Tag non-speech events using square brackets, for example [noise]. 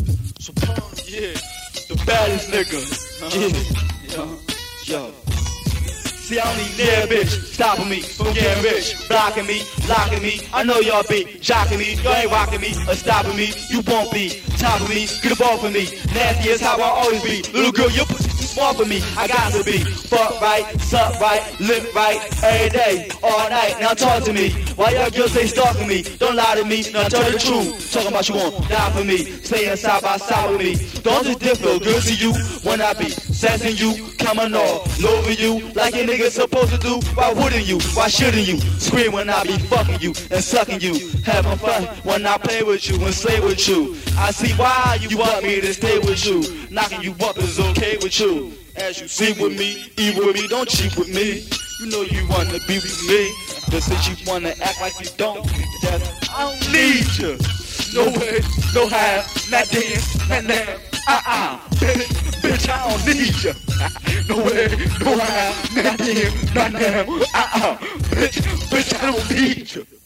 Yeah, the baddest nigga. [laughs] Yeah, yo, yo. See, I don't need near bitch stopping me from getting rich, blocking me, locking me. I know y'all be jocking me, y'all ain't rocking me or stopping me. You won't be top of me, get a ball for me. Nasty is how I always be. Little girl, you're smart for me. I got to be fuck right, suck right, live right every day, all night. Now talk to me. Why y'all girls stay stalking me? Don't lie to me. Now tell the truth. Talking about you won't die for me. Staying side by side with me. Don't just dip feel good to you when I be sensing you, coming all over you like a nigga supposed to do. Why wouldn't you? Why shouldn't you? Scream when I be fucking you and sucking you, having fun when I play with you and slay with you. I see why you want me to stay with you. Knocking you up is okay with you. As you see with me, eat with me, don't cheat with me. You know you wanna be with me, but since you wanna act like you don't, that I don't need you. No way, no how, not then, not now. Uh-uh, need you. no way, no how, not then, not now. Uh-uh, bitch, bitch, I don't need you.